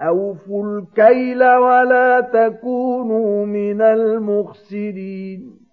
أوفوا الكيل ولا تكونوا من المخسرين